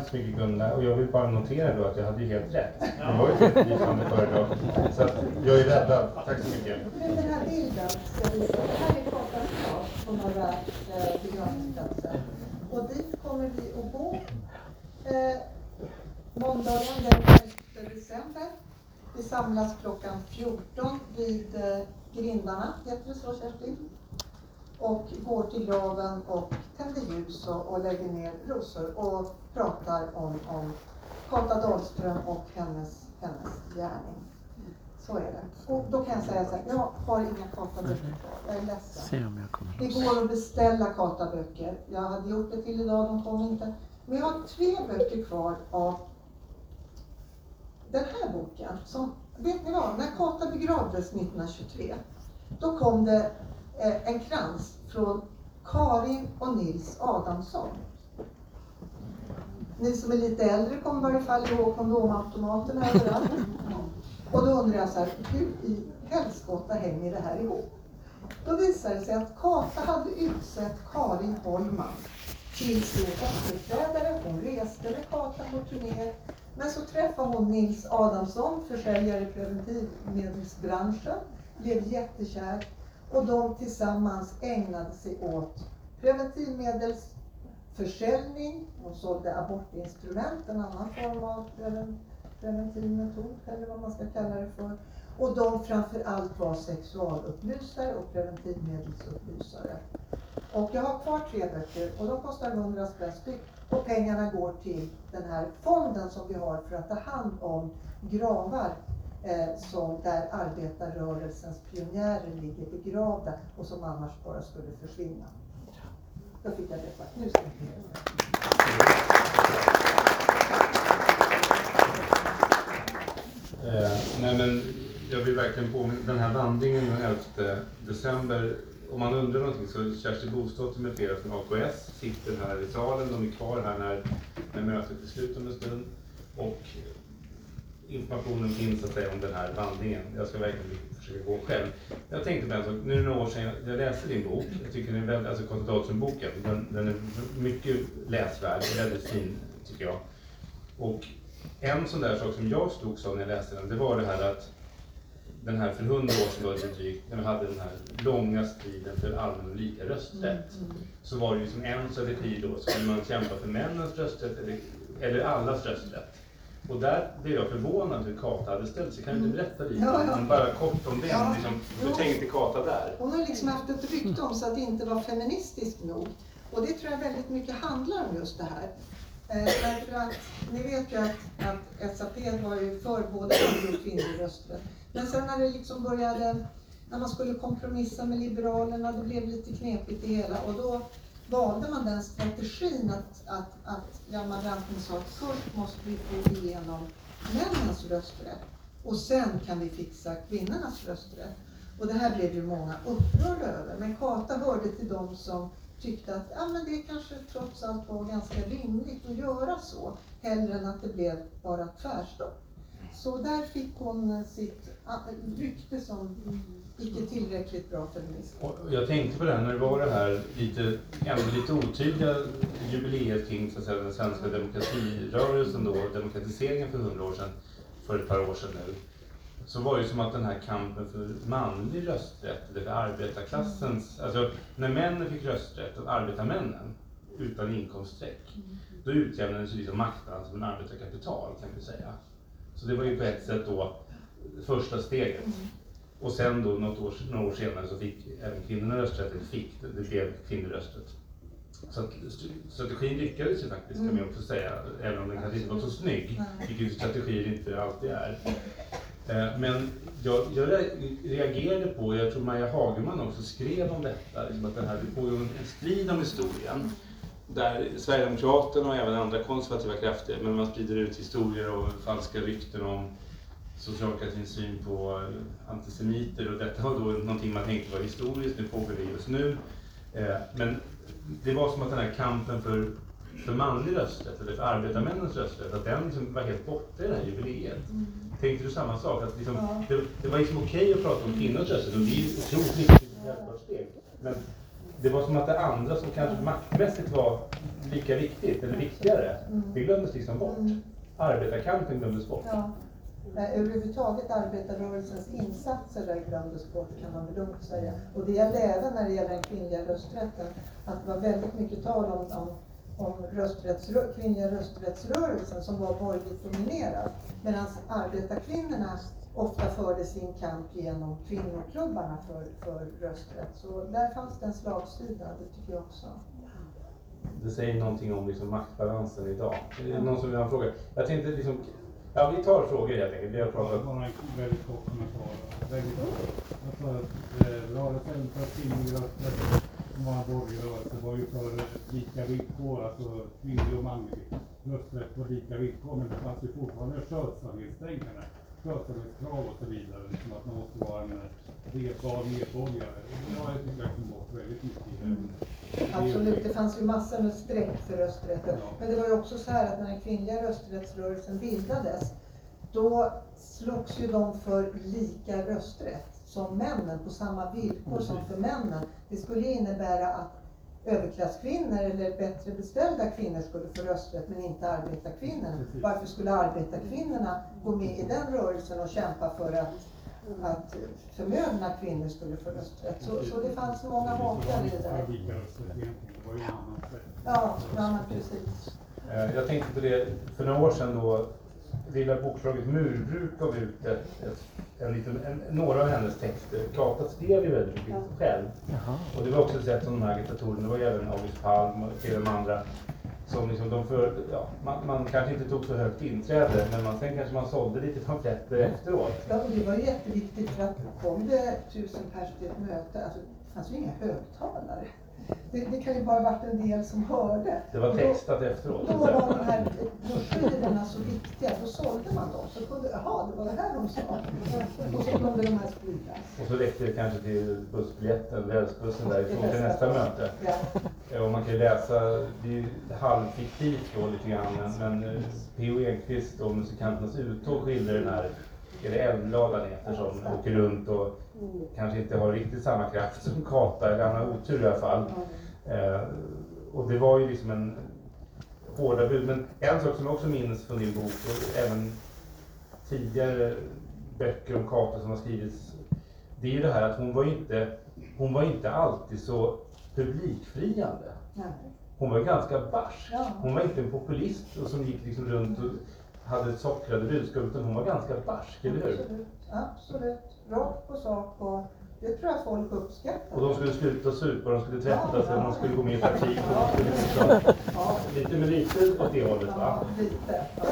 Tack så mycket Gunilla. Och jag vill bara notera då att jag hade ju helt rätt. Det var ju ett lysande föredrag. Så att jag är räddad. Tack så mycket. Nu den här bilden ska visa. Det här är stad på några eh, begravningsplatser. Och dit kommer vi att gå eh, måndagen den 11 december. Vi samlas klockan 14 vid eh, grindarna, heter det så Kerstin? Och går till graven och tänder ljus och, och lägger ner rosor och pratar om, om Kata Dahlström och hennes, hennes gärning. Så är det. Och då kan jag säga så här, jag har inga kataböcker kvar. Jag är ledsen. Se om jag kommer Det går att beställa kataböcker. Jag hade gjort det till idag, de kom inte. Men jag har tre böcker kvar av den här boken. Som, vet ni vad? När Kata begravdes 1923, då kom det Eh, en krans från Karin och Nils Adamsson. Ni som är lite äldre kommer i varje fall ihåg kondomautomaterna överallt. Och då undrar jag så här, hur i helskotta hänger det här ihop? Då visade det sig att Kata hade utsett Karin Holman till sin efterträdare. Hon reste med Kata på turnéer. Men så träffade hon Nils Adamsson, försäljare i preventivmedelsbranschen, blev jättekär och de tillsammans ägnade sig åt preventivmedelsförsäljning. De sålde abortinstrument, en annan form av preventiv metod eller vad man ska kalla det för. Och de framför allt var sexualupplysare och preventivmedelsupplysare. Och jag har kvar tre böcker och de kostar 100 spänn styck. Och pengarna går till den här fonden som vi har för att ta hand om gravar eh, som, där arbetarrörelsens pionjärer ligger begravda och som annars bara skulle försvinna. Då fick jag det sagt. Nu ska jag Eh, nej men jag vill verkligen påminna, den här vandringen den 11 december, om man undrar någonting så Kersti Bostad med flera från AKS sitter här i salen, de är kvar här när, när mötet är slut om en stund. Och informationen finns att säga om den här vandringen. Jag ska verkligen försöka gå själv. Jag tänkte på en sak, nu är det några år sedan jag, läste din bok. Jag tycker den är väldigt, alltså Kontinentalboken, den, den är mycket läsvärd, väldigt fin tycker jag. Och en sån där sak som jag slogs av när jag läste den, det var det här att den här för hundra år sedan det drygt, när vi hade den här långa striden för allmän och lika rösträtt. Så var det ju som en tid då, skulle man kämpa för männens rösträtt eller, eller allas rösträtt. Och där blev jag förvånad hur Kata hade ställt sig. Kan du inte berätta lite, Ja, ja. bara kort om det? Ja. Liksom, hur Jo. tänkte Kata där? Hon har liksom haft ett rykte om sig att inte vara feministisk nog. Och det tror jag väldigt mycket handlar om just det här. Eh, därför att ni vet ju att, att SAP var ju för både manlig och kvinnlig rösträtt. Men sen när det liksom började, när man skulle kompromissa med Liberalerna, det blev lite knepigt det hela och då valde man den strategin att, att, att Hjalmar Branting sa att först måste vi få igenom männens rösträtt och sen kan vi fixa kvinnornas rösträtt. Och det här blev ju många upprörda över. Men Kata hörde till dem som tyckte att ja, men det kanske trots allt var ganska rimligt att göra så. Hellre än att det blev bara tvärstopp. Så där fick hon sitt rykte som icke tillräckligt bra feminist. Och jag tänkte på det när det var det här lite, ändå lite otydliga jubileet kring så att säga, den svenska demokratirörelsen då, demokratiseringen för hundra år sedan, för ett par år sedan nu. Så var det som att den här kampen för manlig rösträtt, eller för arbetarklassens, alltså när männen fick rösträtt, och arbetarmännen, utan inkomststreck, då utjämnades ju liksom maktbalansen med arbetarkapital kan vi säga. Så det var ju på ett sätt då första steget. Och sen då något år, några år senare så fick även kvinnorna rösträtt, eller fick, det blev kvinnlig rösträtt. Så att st- strategin lyckades ju faktiskt kan man ju också säga, även om den kanske inte var så snygg, vilket ju strategier inte alltid är. Eh, Men jag, jag re- reagerade på, jag tror Maja Hagerman också skrev om detta, liksom att det här, det pågår en strid om historien. Där Sverigedemokraterna och även andra konservativa krafter, men man sprider ut historier och falska rykten om socialdemokratins syn på eh, antisemiter och detta var då någonting man tänkte var historiskt, nu pågår det just nu. Eh, Men det var som att den här kampen för, för manlig rösträtt, eller för arbetarmännens rösträtt, att den liksom var helt borta i det här jubileet. Tänkte du samma sak? Att liksom, Ja. det, det var liksom okej att prata om kvinnors rösträtt och det är ju otroligt viktigt självklart steg. Men det var som att det andra som kanske maktmässigt var lika viktigt, eller viktigare, det glömdes liksom bort. Mm. Arbetarkampen glömdes bort. Ja. Nej, överhuvudtaget arbetarrörelsens insatser där glömdes bort kan man väl lugnt säga. Och det gäller även när det gäller den kvinnliga rösträtten. Att det var väldigt mycket tal om, om, om rösträttsrö- kvinnliga rösträttsrörelsen som var borgerligt dominerad. Medan arbetarkvinnorna ofta förde sin kamp genom kvinnoklubbarna för, för rösträtt. Så där fanns det en slagsida, det tycker jag också. Det säger någonting om liksom maktbalansen idag. Det är någon som vill ha en fråga. Jag tänkte liksom, ja vi tar frågor helt enkelt. Vi har pratat Bara en väldigt kort kommentar. Väldigt kort. Alltså, eh, rörelsen för kvinnlig rösträtt, som var en borgerlig rörelse, var ju för lika villkor, alltså kvinnlig och manlig rösträtt på lika villkor. Men det fanns ju fortfarande skötsamhetstänkande, skötsamhetskrav och så vidare. Liksom att man måste vara en redbar medborgare. Det har jag tycker jag kom bort väldigt mycket i det. Absolut, det fanns ju massor med streck för rösträtten. Men det var ju också så här att när den kvinnliga rösträttsrörelsen bildades, då slogs ju de för lika rösträtt som männen, på samma villkor som för männen. Det skulle innebära att överklasskvinnor eller bättre beställda kvinnor skulle få rösträtt men inte arbetarkvinnorna. Varför skulle arbetarkvinnorna gå med i den rörelsen och kämpa för att, att förmögna kvinnor skulle få rösträtt? Så, så det fanns många hakar i det där. Ja, ja precis. Eh, Jag tänkte på det, för några år sedan då, Lilla bokförlaget Murbruk gav ut ett, ett, en liten, en, några av hennes texter. Kata skrev ju väldigt mycket själv. Och det var också ett sätt som de här agitatorerna, det var ju även August Palm och flera de andra, som liksom de för, ja, man, man kanske inte tog så högt inträde, men man, sen kanske man sålde lite pamfletter efteråt. Ja, och det var jätteviktigt för att kom det tusen pers till ett möte, alltså det fanns ju inga högtalare. Det, det kan ju bara varit en del som hörde. Det var Och då- textat efteråt. Då var de här broschyrerna så viktiga, då sålde man dem. Så kunde, jaha, det var det här de sa. Och så kunde de här spridas. Och så räckte det kanske till bussbiljetten, rälsbussen därifrån till nästa möte. Ja. Ja, Och man kan ju läsa, det är ju halvfiktivt då lite grann, men, men eh, P.O. Enquist och Musikanternas uttåg skildrar den här, Älvdal han heter som åker runt och kanske inte har riktigt samma kraft som Kata, eller han har otur i alla fall. Eh, och det var ju liksom en hårda bud. Men en sak som jag också minns från din bok, och även tidigare böcker om Kata som har skrivits, det är ju det här att hon var ju inte, hon var inte alltid så publikfriande. Hon var ganska barsk. Hon var inte en populist och som gick liksom runt och hade sockrade budskap, utan hon var ganska barsk, eller hur? Absolut, absolut. Rakt på sak och Det tror jag folk uppskattar. Och de skulle sluta supa, de skulle tvätta sig, Ja, de skulle ja. gå med i parti. skulle liksom, Ja, lite meriter åt det hållet va? ja, lite. Ja.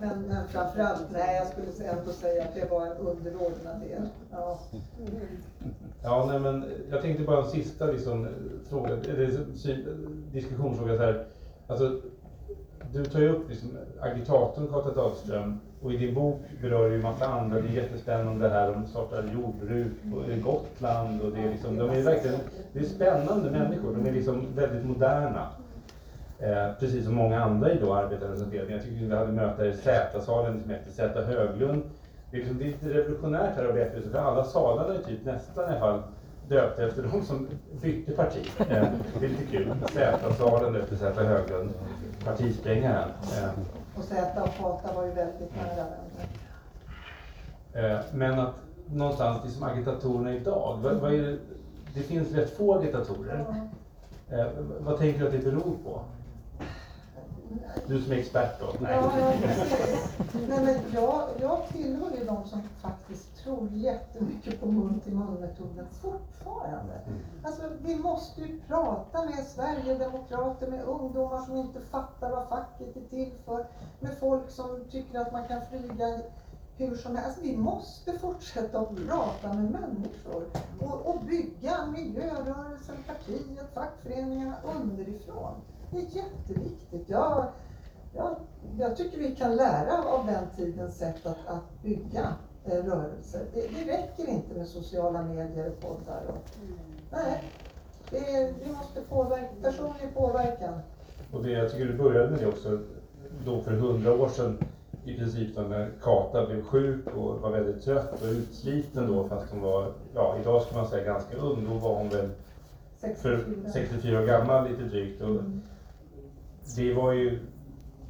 Men, men framförallt, nej jag skulle ändå säga att det var en underordnad del. Ja. Ja, nej, men jag tänkte bara en sista liksom, fråga, eller sy- diskussionsfråga så här. Alltså, du tar ju upp liksom, agitatorn Kata Dahlström och i din bok berör du ju massa andra. Det är jättespännande det här de startar jordbruk på Gotland och det är liksom, de är verkligen, det är spännande människor. De är liksom väldigt moderna. Eh, precis som många andra i då arbetarrörelsen. Jag tycker vi hade möte här i Z-salen som heter Z Höglund. Det är, liksom, det är lite revolutionärt här av Beatrice, för alla salarna är typ nästan i alla fall döpta efter de som bytte parti. Eh, det är lite kul. Z-salen efter Z Höglund, partisprängaren. Eh, Och Zäta och Fata var ju väldigt nära vänner. Eh, Men att någonstans, liksom agitatorerna idag, vad, vad är det, det finns rätt få agitatorer. Eh, vad tänker du att det beror på? Du som är expert då? Nej. Ja. Nej, men jag, jag tillhör ju de som faktiskt tror jättemycket på mun-till-mun-metoden fortfarande. Alltså, vi måste ju prata med Sverigedemokrater, med ungdomar som inte fattar vad facket är till för, med folk som tycker att man kan flyga hur som helst. Alltså, vi måste fortsätta att prata med människor och, och bygga miljörörelsen, partiet, fackföreningarna underifrån. Det är jätteviktigt. Jag, jag, jag tycker vi kan lära av den tidens sätt att, att bygga eh, rörelser. Det, det räcker inte med sociala medier och poddar. Och, nej, det, vi måste påverka, personlig påverkan. Och det, jag tycker du började med det också, då för hundra år sedan i princip då när Kata blev sjuk och var väldigt trött och utsliten då fast hon var, ja idag skulle man säga ganska ung, då var hon väl för 64. 64 år gammal lite drygt. Och Mm det var ju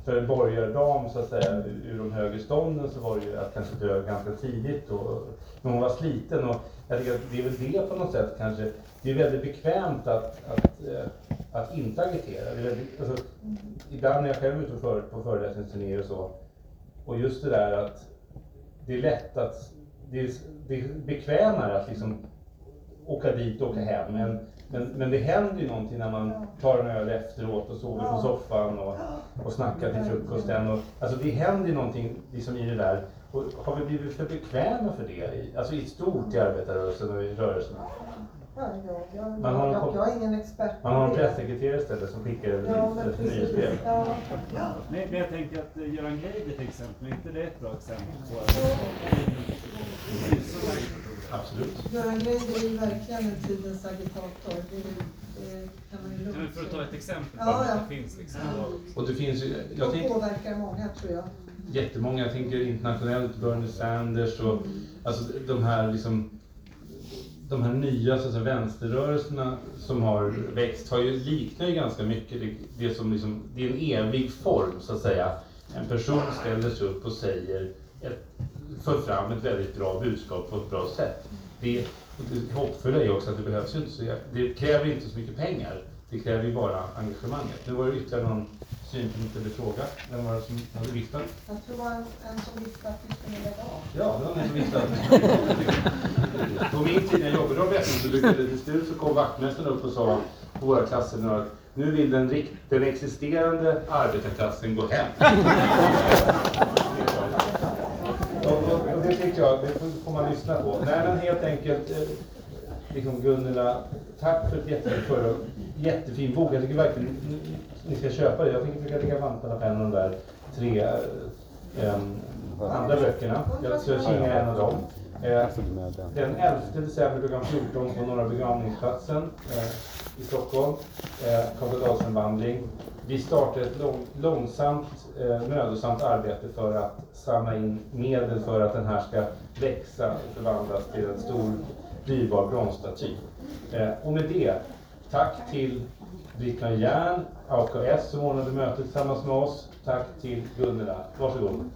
för en borgardam så att säga ur de högre stånden så var det ju att kanske dö ganska tidigt. Och, men hon var sliten och jag tycker att det är väl det på något sätt kanske. Det är väldigt bekvämt att, att, eh, att inte agitera. Det är väldigt, alltså, ibland när jag själv är ute på, för, på föreläsningsturnéer och så. Och just det där att det är lätt att, det är, det är bekvämare att liksom åka dit och åka hem. än men, men det händer ju någonting när man tar en öl efteråt och sover på Ja. soffan och, och snackar till frukosten. Och, alltså det händer ju någonting liksom i det där. Och har vi blivit för bekväma för det? I, alltså i stort i arbetarrörelsen och i rörelserna. Ja, jag, jag, Man har en jag, är ingen expert Man har en pressekreterare istället som skickar Ja, men ett precis. nyhetsbrev. Ja. Nej, men jag tänker att eh, Göran Greider till exempel, är inte det ett bra exempel på Absolut. Göran Greider är ju verkligen en tidens agitator. Det, det kan man ju Ja, för att ta ett exempel Ja, på att ja. det finns liksom. Och det finns ju, jag tänker påverkar många tror jag. jättemånga, jag tänker internationellt, Bernie Sanders och alltså de här liksom de här nya så att säga, vänsterrörelserna som har växt har ju, liknar ju ganska mycket det, det som liksom, det är en evig form så att säga. En person ställer sig upp och säger, ett, för fram ett väldigt bra budskap på ett bra sätt. Det, det hoppfulla är också att det behövs inte så, det kräver inte så mycket pengar. Det kräver ju bara engagemanget. Nu var det ytterligare någon synpunkt eller fråga. Vem var det som hade viftat? Jag tror det var en, som visste att vi skulle lägga av. Ja, det var någon som att... På min tid när jag jobbade Robertson så brukade det till slut så kom vaktmästaren upp och sa på våra klasser nu att nu vill den, den existerande arbetarklassen gå hem det tycker jag, det får- man lyssna på. Nej men helt enkelt, eh, liksom Gunilla, tack för ett jättefint föredrag. Jättefin bok, jag tycker verkligen ni, ska köpa det. Jag tänker försöka lägga vantarna på en av de där tre eh, andra böckerna. Jag ska kinga en av dem. Eh, den 11 december klockan 14 på Norra begravningsplatsen eh, i Stockholm. Eh, Karl Dahlström-vandring. Vi startar ett lång, långsamt, eh, mödosamt arbete för att samla in medel för att den här ska växa och förvandlas till en stor dyrbar bronsstaty. Eh, och med det, tack till Britt-Marie Järn, AKS som ordnade mötet tillsammans med oss. Tack till Gunnela. Varsågod.